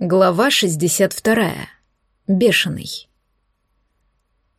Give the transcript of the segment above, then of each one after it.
Глава 62. Бешеный.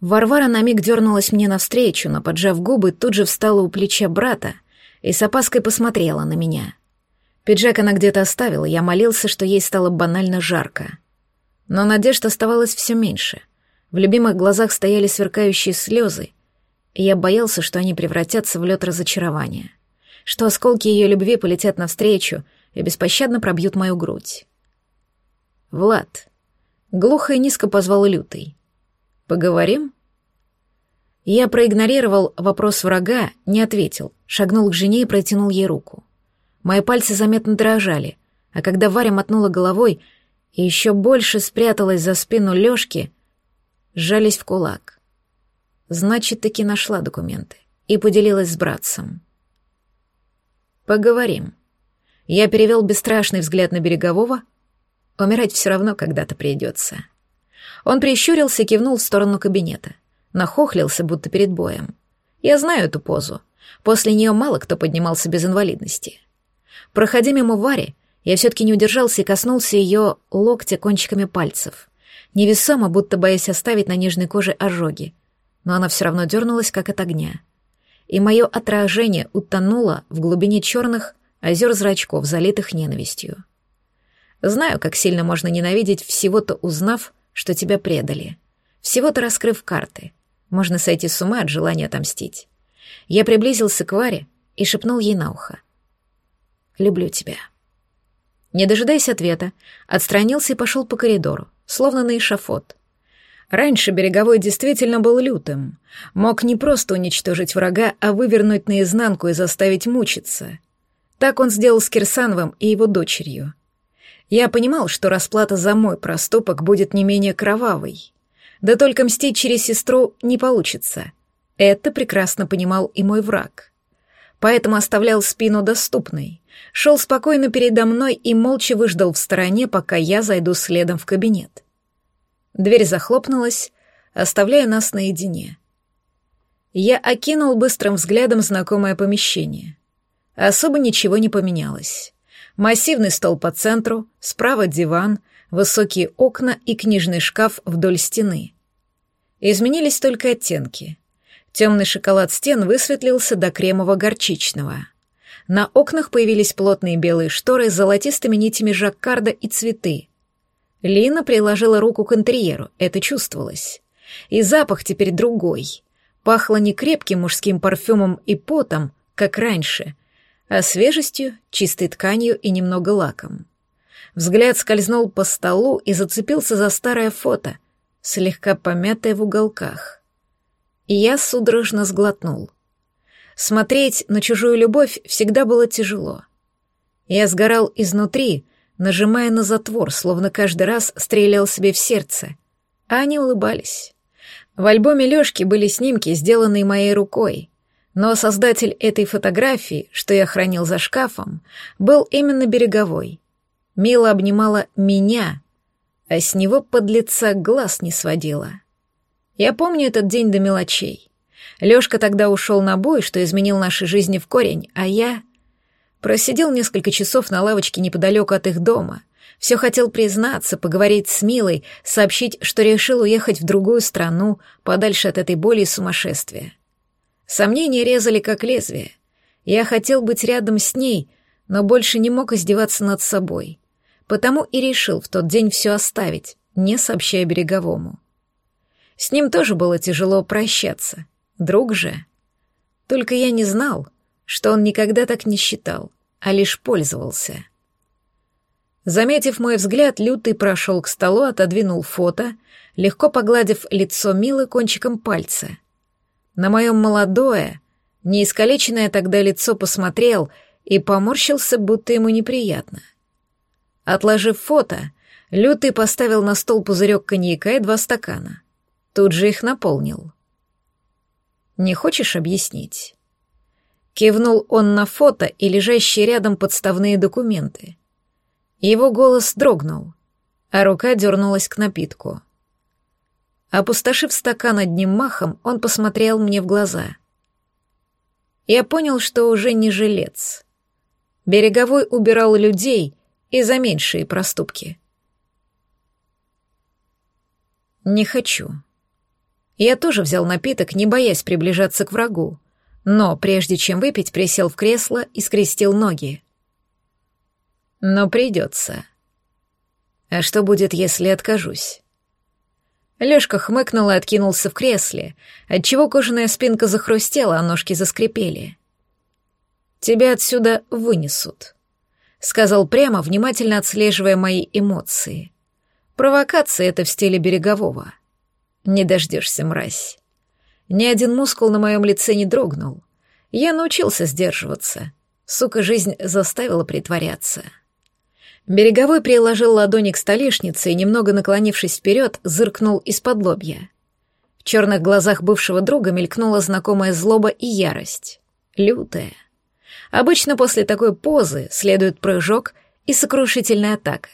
Варвара на миг дернулась мне навстречу, но, поджав губы, тут же встала у плеча брата и с опаской посмотрела на меня. Пиджак она где-то оставила, я молился, что ей стало банально жарко. Но надежд оставалось все меньше. В любимых глазах стояли сверкающие слезы, и я боялся, что они превратятся в лед разочарования, что осколки ее любви полетят навстречу и беспощадно пробьют мою грудь. «Влад», — глухо и низко позвал Лютый. «Поговорим?» Я проигнорировал вопрос врага, не ответил, шагнул к жене и протянул ей руку. Мои пальцы заметно дрожали, а когда Варя мотнула головой и еще больше спряталась за спину Лёшки, сжались в кулак. Значит, таки нашла документы и поделилась с братцем. «Поговорим». Я перевел бесстрашный взгляд на Берегового, Умирать все равно когда-то придется. Он прищурился и кивнул в сторону кабинета. Нахохлился, будто перед боем. Я знаю эту позу. После нее мало кто поднимался без инвалидности. Проходя мимо Вари, я все-таки не удержался и коснулся ее локтя кончиками пальцев. Невесомо, будто боясь оставить на нежной коже ожоги. Но она все равно дернулась, как от огня. И мое отражение утонуло в глубине черных озер зрачков, залитых ненавистью. Знаю, как сильно можно ненавидеть всего-то узнав, что тебя предали. Всего-то раскрыв карты. Можно сойти с ума от желания отомстить. Я приблизился к Варе и шепнул ей на ухо. «Люблю тебя». Не дожидаясь ответа, отстранился и пошел по коридору, словно на эшафот. Раньше Береговой действительно был лютым. Мог не просто уничтожить врага, а вывернуть наизнанку и заставить мучиться. Так он сделал с Кирсановым и его дочерью — я понимал, что расплата за мой проступок будет не менее кровавой. Да только мстить через сестру не получится. Это прекрасно понимал и мой враг. Поэтому оставлял спину доступной, шел спокойно передо мной и молча выждал в стороне, пока я зайду следом в кабинет. Дверь захлопнулась, оставляя нас наедине. Я окинул быстрым взглядом знакомое помещение. Особо ничего не поменялось. Массивный стол по центру, справа диван, высокие окна и книжный шкаф вдоль стены. Изменились только оттенки. Темный шоколад стен высветлился до кремово-горчичного. На окнах появились плотные белые шторы с золотистыми нитями жаккарда и цветы. Лина приложила руку к интерьеру, это чувствовалось. И запах теперь другой. Пахло не крепким мужским парфюмом и потом, как раньше, а свежестью, чистой тканью и немного лаком. Взгляд скользнул по столу и зацепился за старое фото, слегка помятое в уголках. И я судорожно сглотнул. Смотреть на чужую любовь всегда было тяжело. Я сгорал изнутри, нажимая на затвор, словно каждый раз стрелял себе в сердце. А они улыбались. В альбоме Лёшки были снимки, сделанные моей рукой — но создатель этой фотографии, что я хранил за шкафом, был именно береговой. Мила обнимала меня, а с него под лица глаз не сводила. Я помню этот день до мелочей. Лёшка тогда ушел на бой, что изменил наши жизни в корень, а я... Просидел несколько часов на лавочке неподалеку от их дома. Все хотел признаться, поговорить с Милой, сообщить, что решил уехать в другую страну, подальше от этой боли и сумасшествия. Сомнения резали как лезвие. Я хотел быть рядом с ней, но больше не мог издеваться над собой. Потому и решил в тот день все оставить, не сообщая береговому. С ним тоже было тяжело прощаться. Друг же. Только я не знал, что он никогда так не считал, а лишь пользовался. Заметив мой взгляд, Лютый прошел к столу, отодвинул фото, легко погладив лицо Милы кончиком пальца — на мое молодое, неискалеченное тогда лицо посмотрел и поморщился, будто ему неприятно. Отложив фото, Лютый поставил на стол пузырек коньяка и два стакана. Тут же их наполнил. «Не хочешь объяснить?» Кивнул он на фото и лежащие рядом подставные документы. Его голос дрогнул, а рука дернулась к напитку — Опустошив стакан одним махом, он посмотрел мне в глаза. Я понял, что уже не жилец. Береговой убирал людей и за меньшие проступки. Не хочу. Я тоже взял напиток, не боясь приближаться к врагу, но прежде чем выпить, присел в кресло и скрестил ноги. Но придется. А что будет, если откажусь? Лёшка хмыкнул и откинулся в кресле, отчего кожаная спинка захрустела, а ножки заскрипели. «Тебя отсюда вынесут», — сказал прямо, внимательно отслеживая мои эмоции. «Провокация — это в стиле Берегового. Не дождешься, мразь». Ни один мускул на моем лице не дрогнул. Я научился сдерживаться. Сука, жизнь заставила притворяться. Береговой приложил ладони к столешнице и, немного наклонившись вперед, зыркнул из-под лобья. В черных глазах бывшего друга мелькнула знакомая злоба и ярость. Лютая. Обычно после такой позы следует прыжок и сокрушительная атака.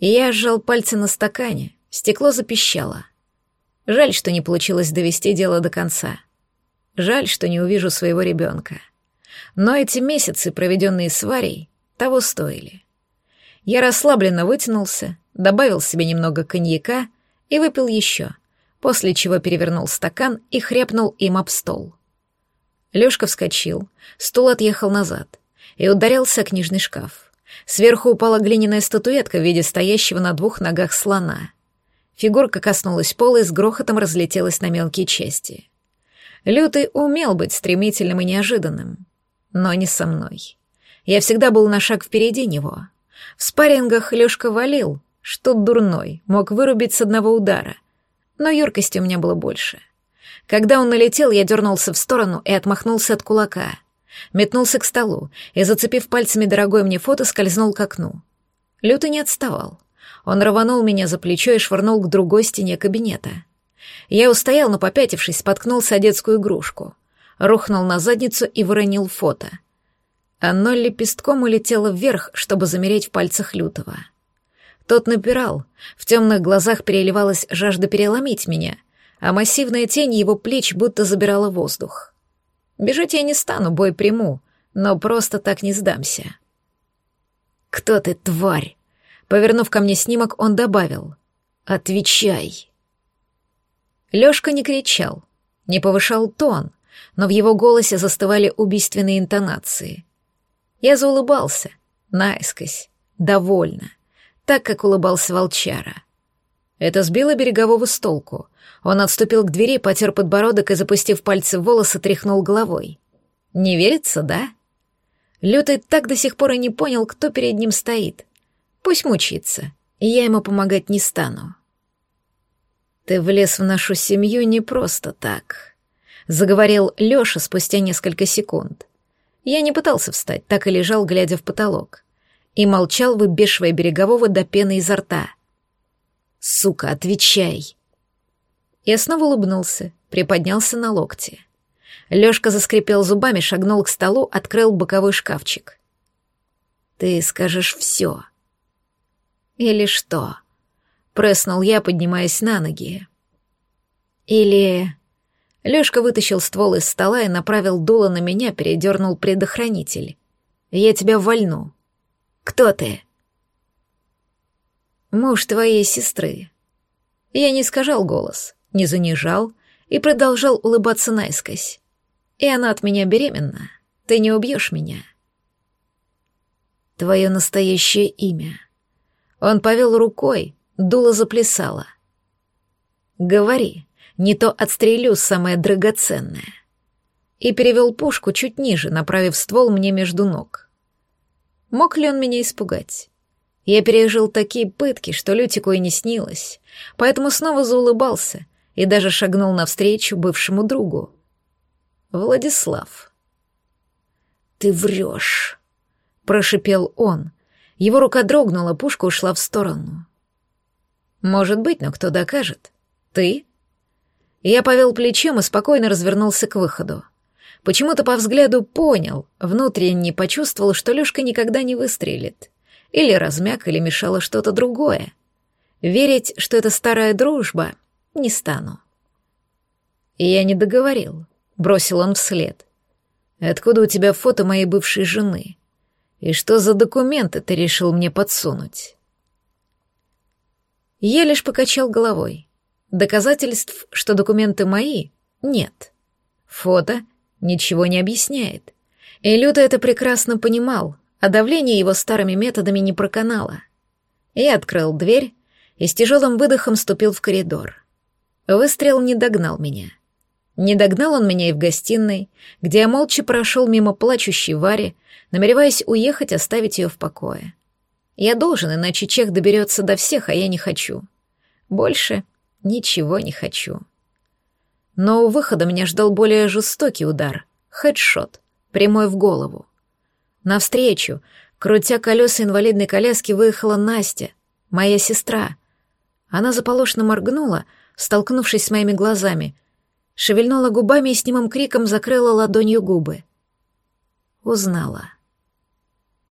Я сжал пальцы на стакане, стекло запищало. Жаль, что не получилось довести дело до конца. Жаль, что не увижу своего ребенка. Но эти месяцы, проведенные с Варей, того стоили. Я расслабленно вытянулся, добавил себе немного коньяка и выпил еще, после чего перевернул стакан и хряпнул им об стол. Лёшка вскочил, стул отъехал назад и ударился о книжный шкаф. Сверху упала глиняная статуэтка в виде стоящего на двух ногах слона. Фигурка коснулась пола и с грохотом разлетелась на мелкие части. Лютый умел быть стремительным и неожиданным, но не со мной. Я всегда был на шаг впереди него — в спаррингах Лёшка валил, что дурной, мог вырубить с одного удара. Но юркости у меня было больше. Когда он налетел, я дернулся в сторону и отмахнулся от кулака. Метнулся к столу и, зацепив пальцами дорогое мне фото, скользнул к окну. Лютый не отставал. Он рванул меня за плечо и швырнул к другой стене кабинета. Я устоял, но, попятившись, споткнулся о детскую игрушку. Рухнул на задницу и выронил фото — оно лепестком улетело вверх, чтобы замереть в пальцах лютого. Тот напирал, в темных глазах переливалась жажда переломить меня, а массивная тень его плеч будто забирала воздух. Бежать я не стану, бой приму, но просто так не сдамся. «Кто ты, тварь?» Повернув ко мне снимок, он добавил. «Отвечай». Лёшка не кричал, не повышал тон, но в его голосе застывали убийственные интонации — я заулыбался, наискось, довольно, так, как улыбался волчара. Это сбило берегового с толку. Он отступил к двери, потер подбородок и, запустив пальцы в волосы, тряхнул головой. «Не верится, да?» Лютый так до сих пор и не понял, кто перед ним стоит. Пусть мучится, и я ему помогать не стану. «Ты влез в нашу семью не просто так», — заговорил Лёша спустя несколько секунд. Я не пытался встать, так и лежал, глядя в потолок. И молчал, выбешивая берегового до пены изо рта. «Сука, отвечай!» Я снова улыбнулся, приподнялся на локте. Лёшка заскрипел зубами, шагнул к столу, открыл боковой шкафчик. «Ты скажешь всё». «Или что?» — преснул я, поднимаясь на ноги. «Или...» Лёшка вытащил ствол из стола и направил дуло на меня, передернул предохранитель. «Я тебя вольну». «Кто ты?» «Муж твоей сестры». Я не искажал голос, не занижал и продолжал улыбаться наискось. «И она от меня беременна. Ты не убьешь меня». «Твое настоящее имя». Он повел рукой, дуло заплясало. «Говори» не то отстрелю самое драгоценное. И перевел пушку чуть ниже, направив ствол мне между ног. Мог ли он меня испугать? Я пережил такие пытки, что Лютику и не снилось, поэтому снова заулыбался и даже шагнул навстречу бывшему другу. Владислав. «Ты врешь», — прошипел он. Его рука дрогнула, пушка ушла в сторону. «Может быть, но кто докажет? Ты я повел плечом и спокойно развернулся к выходу. Почему-то по взгляду понял, внутренне почувствовал, что Лёшка никогда не выстрелит. Или размяк, или мешало что-то другое. Верить, что это старая дружба, не стану. И я не договорил, бросил он вслед. Откуда у тебя фото моей бывшей жены? И что за документы ты решил мне подсунуть? Я лишь покачал головой. Доказательств, что документы мои, нет. Фото ничего не объясняет. И Люта это прекрасно понимал, а давление его старыми методами не проканало. Я открыл дверь и с тяжелым выдохом ступил в коридор. Выстрел не догнал меня. Не догнал он меня и в гостиной, где я молча прошел мимо плачущей Вари, намереваясь уехать, оставить ее в покое. Я должен, иначе чех доберется до всех, а я не хочу. Больше ничего не хочу. Но у выхода меня ждал более жестокий удар — хедшот, прямой в голову. Навстречу, крутя колеса инвалидной коляски, выехала Настя, моя сестра. Она заполошно моргнула, столкнувшись с моими глазами, шевельнула губами и с немым криком закрыла ладонью губы. Узнала.